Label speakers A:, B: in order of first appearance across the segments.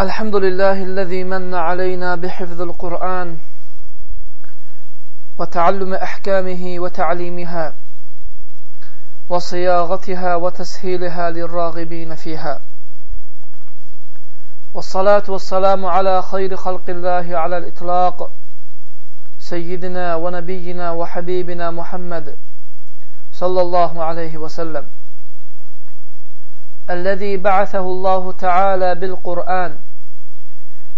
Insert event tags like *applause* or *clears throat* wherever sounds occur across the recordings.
A: الحمد لله الذي من علينا بحفظ القرآن وتعلم أحكامه وتعليمها وصياغتها وتسهيلها للراغبين فيها. والصلاة والسلام على خير خلق الله على الإطلاق سيدنا ونبينا وحبيبنا محمد صلى الله عليه وسلم. الذي بعثه الله تعالى بالقرآن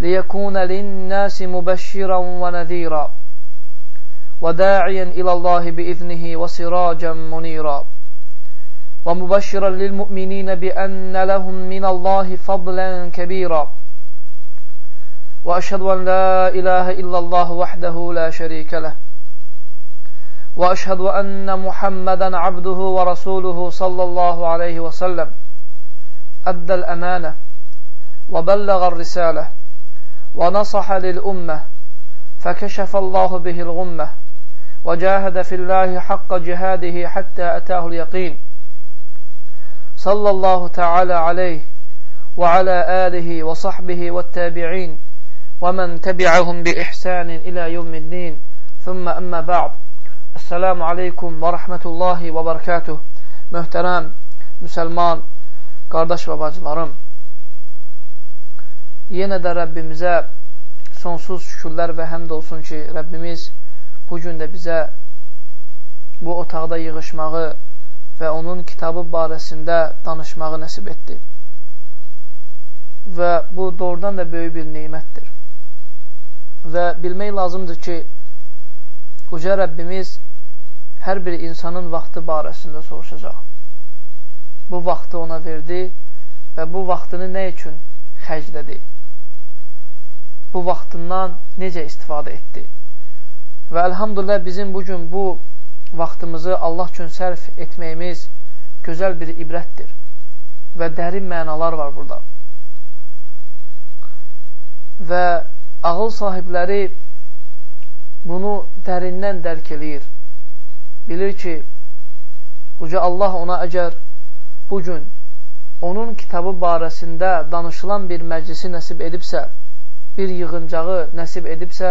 A: ليكون للناس مبشرا ونذيرا وداعيا إلى الله بإذنه وسراجا منيرا ومبشرا للمؤمنين بأن لهم من الله فضلا كبيرا وأشهد أن لا إله إلا الله وحده لا شريك له وأشهد أن محمدا عبده ورسوله صلى الله عليه وسلم أدى الأمانة وبلغ الرسالة ونصح للأمة فكشف الله به الغمة وجاهد في الله حق جهاده حتى أتاه اليقين صلى الله تعالى عليه وعلى آله وصحبه والتابعين ومن تبعهم بإحسان إلى يوم الدين ثم أما بعد السلام عليكم ورحمة الله وبركاته Möhtərəm müsəlman qardaş və bacılarım, yenə də Rəbbimizə sonsuz şükürlər və həmd olsun ki, Rəbbimiz bu gün də bizə bu otaqda yığışmağı və onun kitabı barəsində danışmağı nəsib etdi. Və bu doğrudan da böyük bir neymətdir. Və bilmək lazımdır ki, Uca Rəbbimiz hər bir insanın vaxtı barəsində soruşacaq. Bu vaxtı ona verdi və bu vaxtını nə üçün xərclədi? Bu vaxtından necə istifadə etdi? Və əlhamdülillah bizim bugün bu vaxtımızı Allah üçün sərf etməyimiz gözəl bir ibrətdir və dərin mənalar var burada. Və ağıl sahibləri bunu dərindən dərk eləyir. Bilir ki, Uca Allah ona əgər bugün onun kitabı barəsində danışılan bir məclisi nəsib edibsə, bir yığıncağı nəsib edibsə,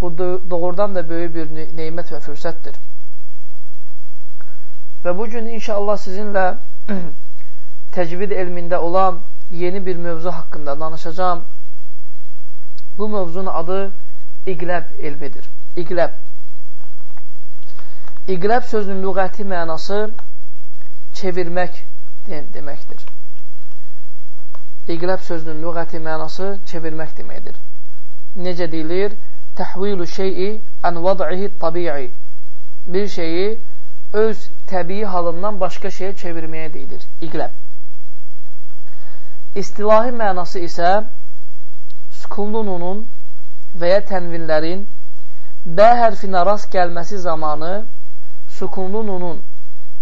A: bu doğrudan da böyük bir neymət və fürsətdir. Və bugün inşallah sizinlə *clears throat* təcvid elmində olan yeni bir mövzu haqqında danışacağım. Bu mövzunun adı iqləb elmidir. İqləb. İqləb sözünün lüğəti mənası çevirmək deməkdir. İqləb sözünün lüğəti mənası çevirmək deməkdir. Necə deyilir? Təhvilu şeyi ən vad'ihi tabi'i. Bir şeyi öz təbii halından başqa şeyə çevirməyə deyilir. İqləb. İstilahi mənası isə sukunlununun və ya tənvinlərin B hərfinə rast gəlməsi zamanı sukunlununun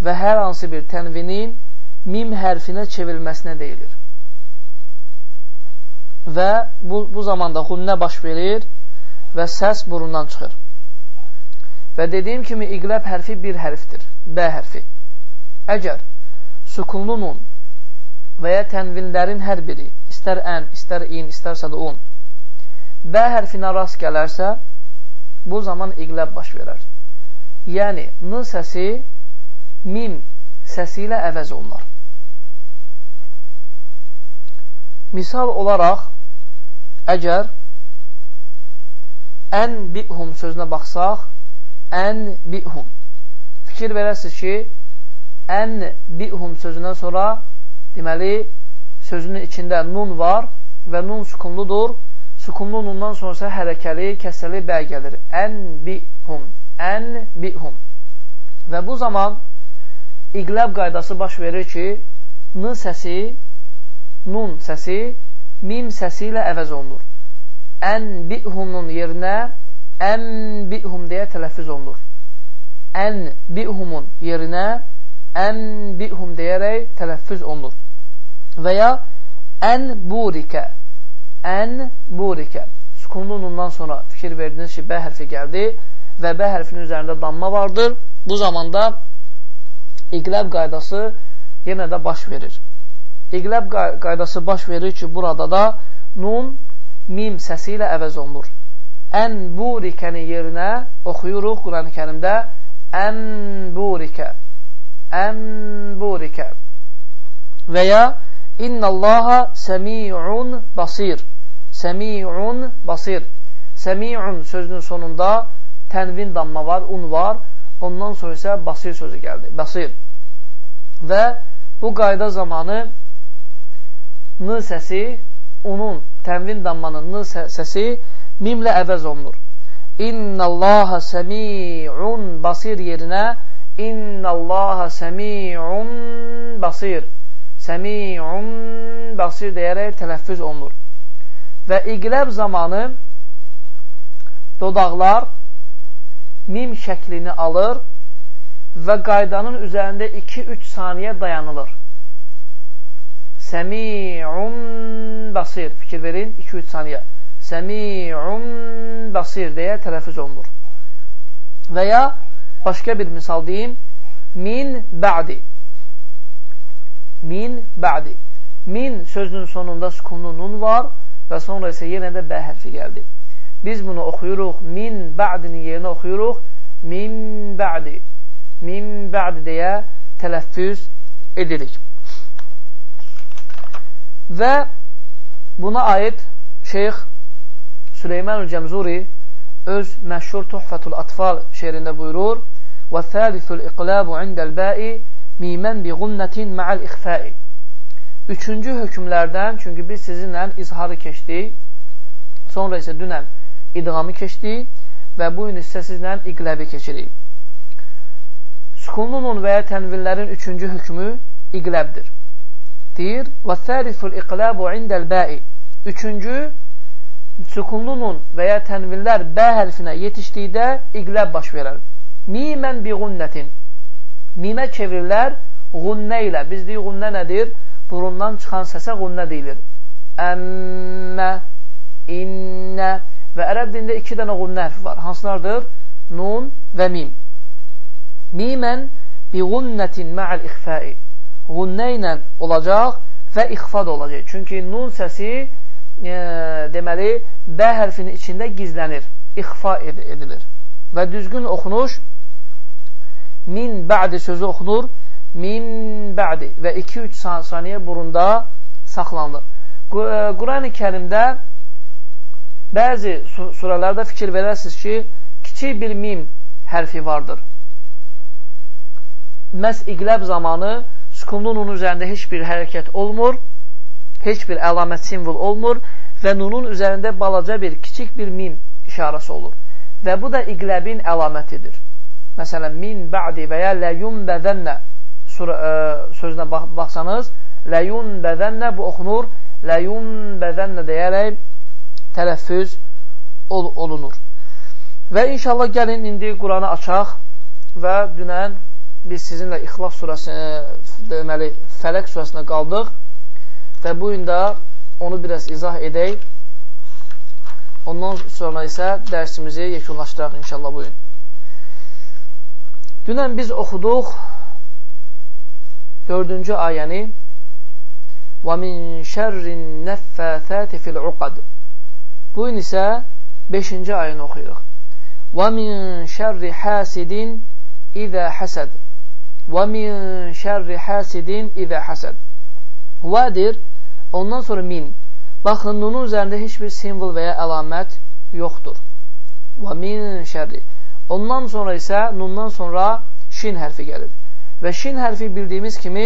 A: və hər hansı bir tənvinin mim hərfinə çevrilməsinə deyilir. Və bu, bu zamanda xunnə baş verir və səs burundan çıxır. Və dediyim kimi iqləb hərfi bir hərfdir, B hərfi. Əgər sukunlu nun və ya tənvinlərin hər biri, istər ən, istər in, istərsə də un, B hərfinə rast gələrsə, bu zaman iqləb baş verər. Yəni, n səsi mim səsi ilə əvəz olunur. Misal olaraq, əgər ən bihum sözünə baxsaq, ən bihum. Fikir verəsiniz ki, ən bihum sözündən sonra deməli, sözünün içində nun var və nun sukunludur. Sukunlu nundan sonra hərəkəli, kəsəli bəy gəlir. Ən bihum, ən bihum. Və bu zaman iqləb qaydası baş verir ki, n səsi, nun səsi, mim səsi ilə əvəz olunur. Ən bihumun yerinə ən bihum deyə tələffüz olunur. Ən bihumun yerinə ən bihum deyərək tələffüz olunur. Və ya ən burikə ən burikə sukunlu nundan sonra fikir verdiniz ki, B hərfi gəldi və B hərfinin üzərində damma vardır. Bu zamanda iqləb qaydası yenə də baş verir. İqləb qaydası baş verir ki, burada da nun mim səsi ilə əvəz olunur. Ən burikənin yerinə oxuyuruq Quran-ı kərimdə ən burikə, ən burikə və ya İnnallaha səmi'un basir, səmi'un basir. Səmi'un sözünün sonunda tənvin damma var, un var, ondan sonra isə basir sözü gəldi, basir. Və bu qayda zamanı n səsi, unun, tənvin dammanın n səsi mimlə əvəz olunur. İnnallaha səmi'un basir yerinə İnnallaha səmi'un basir Səmi'un basir deyərək tələffüz olunur. Və iqləb zamanı dodaqlar mim şəklini alır və qaydanın üzərində 2-3 saniyə dayanılır. Səmi'un basir. Fikir verin, 2-3 saniyə. Səmi'un basir deyə tələffüz olunur. Və ya başqa bir misal deyim. Min bə'di. Min bə'di. Min sözünün sonunda sukunlu nun var və sonra isə yenə də bə hərfi gəldi. Biz bunu oxuyuruq, min bə'dinin yerinə oxuyuruq, min bə'di. Min bə'di deyə tələffüz edirik. Və buna aid Şeyx Süleyman Cəmzuri öz məşhur Tuhfətul Atfal şeirində buyurur. Və thəlithul iqlabu indəl bəi mimən bi qunnətin mə'əl ixfəi Üçüncü hökmlərdən, çünki biz sizinlə izharı keçdik, sonra isə dünən idğamı keçdik və bu gün isə sizlə iqləbi keçirik. Sukunlunun və ya tənvillərin üçüncü hökmü iqləbdir deyir, və thəliful iqlabu indəl bəi. Üçüncü, sükunlunun və ya tənvillər bə hərfinə yetişdikdə iqləb baş verər. Mimən bi qunnətin. Mimə çevirirlər qunnə ilə. Biz deyik, qunnə nədir? Burundan çıxan səsə qunnə deyilir. Əmmə, innə və ərəb dində iki dənə qunnə hərfi var. Hansılardır? Nun və mim. Mimən bi qunnətin mə'əl ixfəi qunnə ilə olacaq və ixfa da olacaq. Çünki nun səsi e, deməli, bə hərfinin içində gizlənir, ixfa ed edilir. Və düzgün oxunuş min bə'di sözü oxunur, min bə'di və 2-3 saniyə burunda saxlanılır. E, Quran-ı kərimdə bəzi surələrdə fikir verərsiniz ki, kiçik bir mim hərfi vardır. Məs iqləb zamanı Sukunlu nun üzərində heç bir hərəkət olmur, heç bir əlamət simvol olmur və nunun üzərində balaca bir, kiçik bir mim işarəsi olur. Və bu da iqləbin əlamətidir. Məsələn, min bə'di və ya ləyun bədənnə e, sözünə bax baxsanız, ləyun bədənnə bu oxunur, ləyun bədənnə deyərək tələffüz ol olunur. Və inşallah gəlin indi Quranı açaq və dünən biz sizinlə İxlas surəsini, deməli, Fələq surəsində qaldıq və bu gün də onu biraz izah edək. Ondan sonra isə dərsimizi yekunlaşdıraq inşallah bu gün. Dünən biz oxuduq dördüncü ayəni وَمِنْ شَرِّ النَّفَّثَاتِ فِي الْعُقَدِ Bu gün isə 5-ci ayəni oxuyuruq. وَمِنْ شَرِّ حَاسِدٍ اِذَا حَسَدٍ Və min şərri həsidin idə həsəd. Vədir, ondan sonra min. Baxın, nunun üzərində heç bir simvol və ya əlamət yoxdur. Və min şərri. Ondan sonra isə nundan sonra şin hərfi gəlir. Və şin hərfi bildiyimiz kimi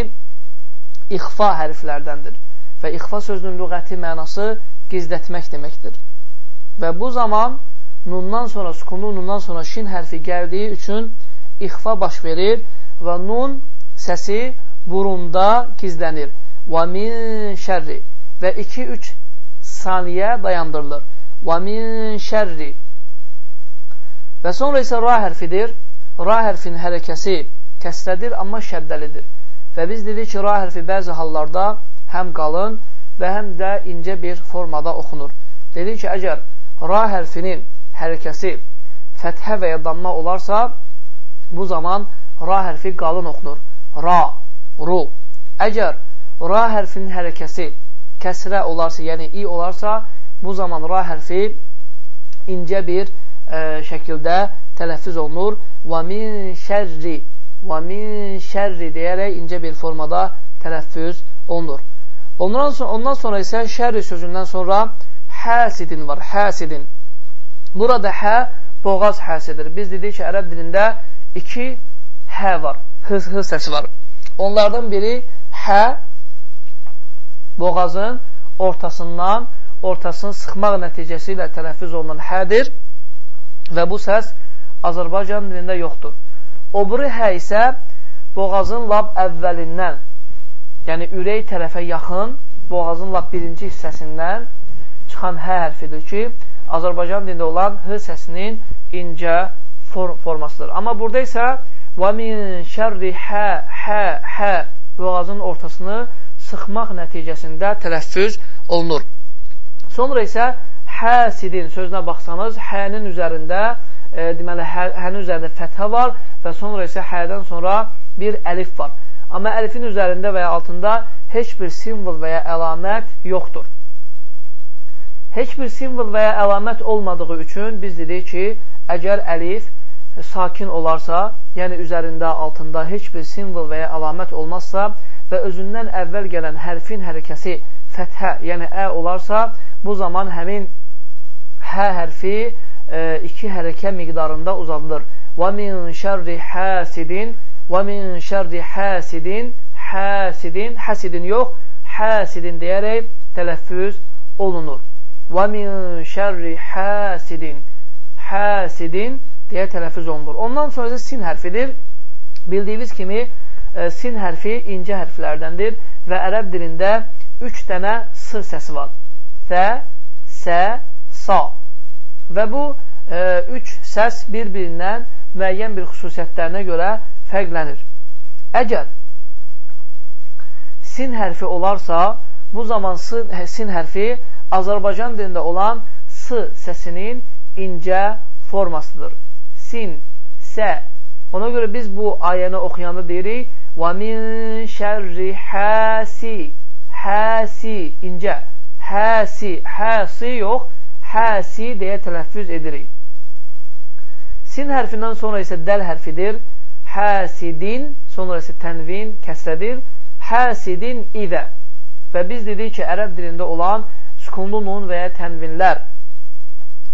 A: ixfa hərflərdəndir. Və ixfa sözünün lüğəti mənası gizlətmək deməkdir. Və bu zaman nundan sonra, sukunu nundan sonra şin hərfi gəldiyi üçün ixfa baş verir və nun səsi burunda gizlənir. Və min şərri və 2-3 saniyə dayandırılır. Və min şərri və sonra isə ra hərfidir. Ra hərfin hərəkəsi kəsrədir, amma şəddəlidir. Və biz dedik ki, ra hərfi bəzi hallarda həm qalın və həm də incə bir formada oxunur. Dedik ki, əgər ra hərfinin hərəkəsi fəthə və ya damma olarsa, bu zaman ra hərfi qalın oxunur. Ra, ru. Əgər ra hərfinin hərəkəsi kəsrə olarsa, yəni i olarsa, bu zaman ra hərfi incə bir ə, şəkildə tələffüz olunur. Və min şərri və min şərri deyərək incə bir formada tələffüz olunur. Ondan sonra, ondan sonra isə şərri sözündən sonra həsidin var, həsidin. Burada hə boğaz həsidir. Biz dedik ki, ərəb dilində iki hə var, hız, hız səsi var. Onlardan biri hə boğazın ortasından, ortasını sıxmaq nəticəsi ilə tələffüz olunan hədir və bu səs Azərbaycan dilində yoxdur. O biri hə isə boğazın lab əvvəlindən, yəni ürək tərəfə yaxın, boğazın lab birinci hissəsindən çıxan hə hərfidir ki, Azərbaycan dilində olan h səsinin incə form formasıdır. Amma burada isə və min şərri hə, hə, hə boğazın ortasını sıxmaq nəticəsində tələffüz olunur. Sonra isə həsidin sözünə baxsanız, hənin üzərində e, deməli, hə, hənin üzərində fəthə var və sonra isə hədən sonra bir əlif var. Amma əlifin üzərində və ya altında heç bir simvol və ya əlamət yoxdur. Heç bir simvol və ya əlamət olmadığı üçün biz dedik ki, əgər əlif sakin olarsa, yəni üzərində, altında heç bir simvol və ya əlamət olmazsa, və özündən əvvəl gələn hərfin hərəkəsi fəthə, yəni ə olarsa, bu zaman həmin hə hərfi e, iki hərəkə miqdarında uzadılır. Və min şərri həsidin və min şərri həsidin həsidin, həsidin yox, həsidin deyərək tələffüz olunur. Və min şərri həsidin həsidin deyə tələffüz olunur. Ondan sonra sin hərfidir. Bildiyiniz kimi e, sin hərfi incə hərflərdəndir və ərəb dilində üç dənə s səsi var. Fə, sə, sa. Və bu e, üç səs bir-birindən müəyyən bir xüsusiyyətlərinə görə fərqlənir. Əgər sin hərfi olarsa, bu zaman sin hərfi Azərbaycan dilində olan s səsinin incə formasıdır. Sin, sə. Ona görə biz bu ayəni oxuyanda deyirik, Və min şərri həsi Həsi, incə. Həsi, həsi yox Həsi deyə tələffüz edirik. Sin hərfindən sonra isə dəl hərfidir. Həsidin, sonra isə tənvin, kəsrədir Həsidin idə. Və biz dedik ki, ərəb dilində olan sükunlu nun və ya tənvinlər.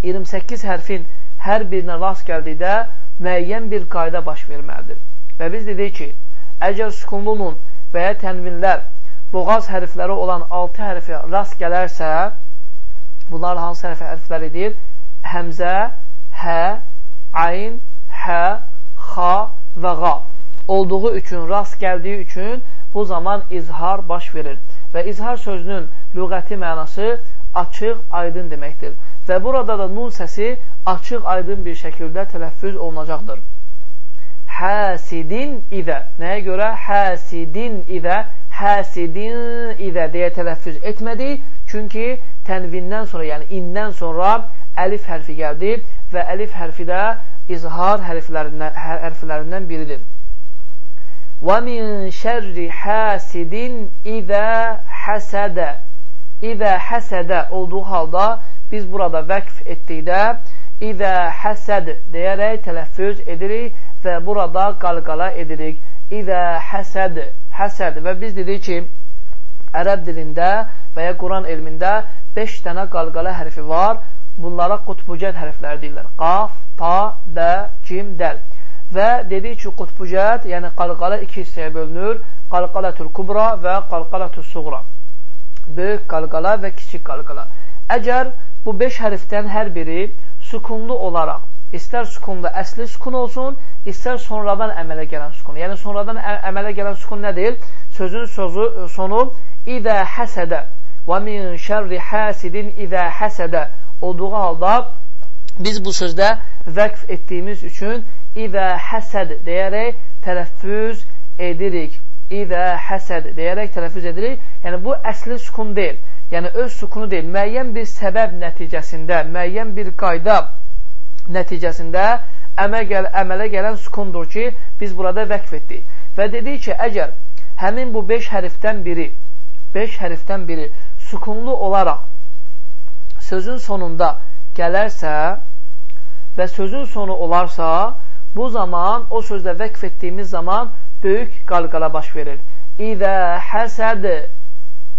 A: 28 hərfin hər birinə rast gəldikdə müəyyən bir qayda baş verməlidir. Və biz dedik ki, Əgər sükunlu nun və ya tənvinlər boğaz hərfləri olan 6 hərfi rast gələrsə, bunlar hansı hərfi hərfləridir? Həmzə, hə, ayn, hə, xa və qa olduğu üçün, rast gəldiyi üçün bu zaman izhar baş verir. Və izhar sözünün lüğəti mənası açıq, aydın deməkdir. Və burada da nun səsi açıq, aydın bir şəkildə tələffüz olunacaqdır həsidin idə. Nəyə görə? Həsidin idə, həsidin idə deyə tələffüz etmədi. Çünki tənvindən sonra, yəni indən sonra əlif hərfi gəldi və əlif hərfi də izhar hərflərindən, hərflərindən biridir. Min şərri həsidin idə həsədə. İdə həsədə olduğu halda biz burada vəqf etdikdə İdə həsəd deyərək tələffüz edirik və burada qalqala edirik. İdə həsəd, həsəd və biz dedik ki, ərəb dilində və ya Quran elmində 5 dənə qalqala hərfi var. Bunlara qutbucət hərfləri deyirlər. Qaf, ta, bə, cim, dəl. Və dedik ki, qutbucət, yəni qalqala iki hissəyə bölünür. Qalqalatül kubra və qalqalatül suğra. Böyük qalqala və kiçik qalqala. Əgər bu 5 hərfdən hər biri sükunlu olaraq, istər sükunlu əsli sükun olsun, istər sonradan əmələ gələn sükun. Yəni, sonradan əmələ gələn sükun nədir? Sözün sözü, sonu İdə həsədə və min şərri həsidin idə həsədə olduğu halda biz bu sözdə vəqf etdiyimiz üçün İdə həsəd deyərək tələffüz edirik. İdə həsəd deyərək tələffüz edirik. Yəni, bu əsli sükun deyil yəni öz sukunu deyil, müəyyən bir səbəb nəticəsində, müəyyən bir qayda nəticəsində əməl gəl əmələ gələn sukundur ki, biz burada vəqf etdik. Və dedik ki, əgər həmin bu 5 hərfdən biri, 5 hərfdən biri sukunlu olaraq sözün sonunda gələrsə və sözün sonu olarsa, bu zaman, o sözlə vəqf etdiyimiz zaman böyük qalqala baş verir. İzə həsəd,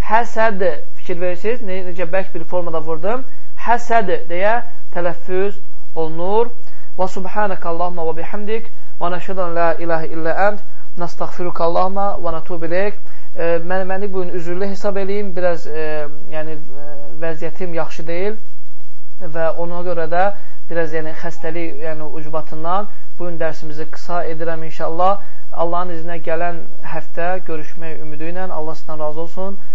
A: həsəd, fikir verirsiniz, necə bərk bir formada vurdum, həsəd deyə tələffüz olunur. Və subhanəkə Allahumma və bihamdik və nəşədən la ilahə illə ənd, nəstəğfiruka Allahumma və nətub iləyik. E, mən, məni bugün üzürlü hesab eləyim, biraz e, yəni, e, vəziyyətim yaxşı deyil və ona görə də biraz yəni, xəstəlik yəni, ucbatından bugün dərsimizi qısa edirəm inşallah. Allahın izinə gələn həftə görüşmək ümidi ilə Allah sizdən razı olsun.